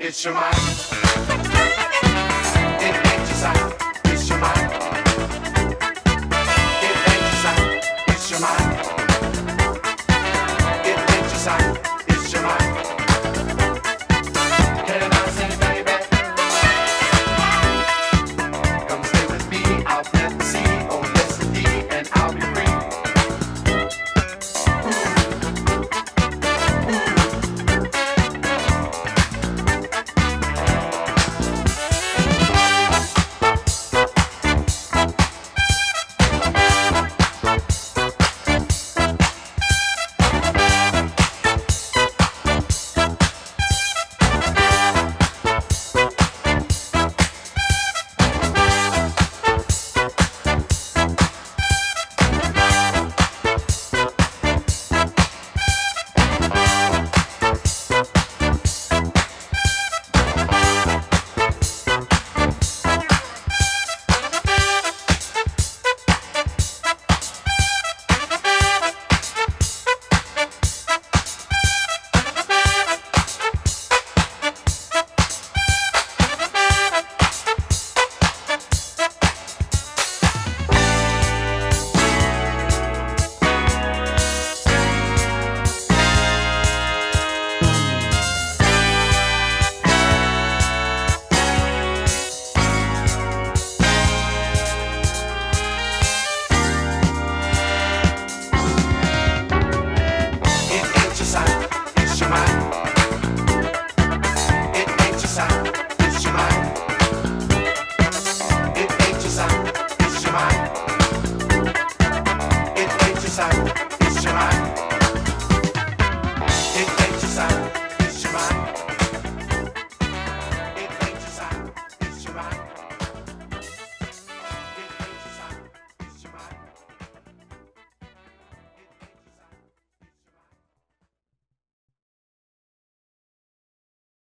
it's your mind.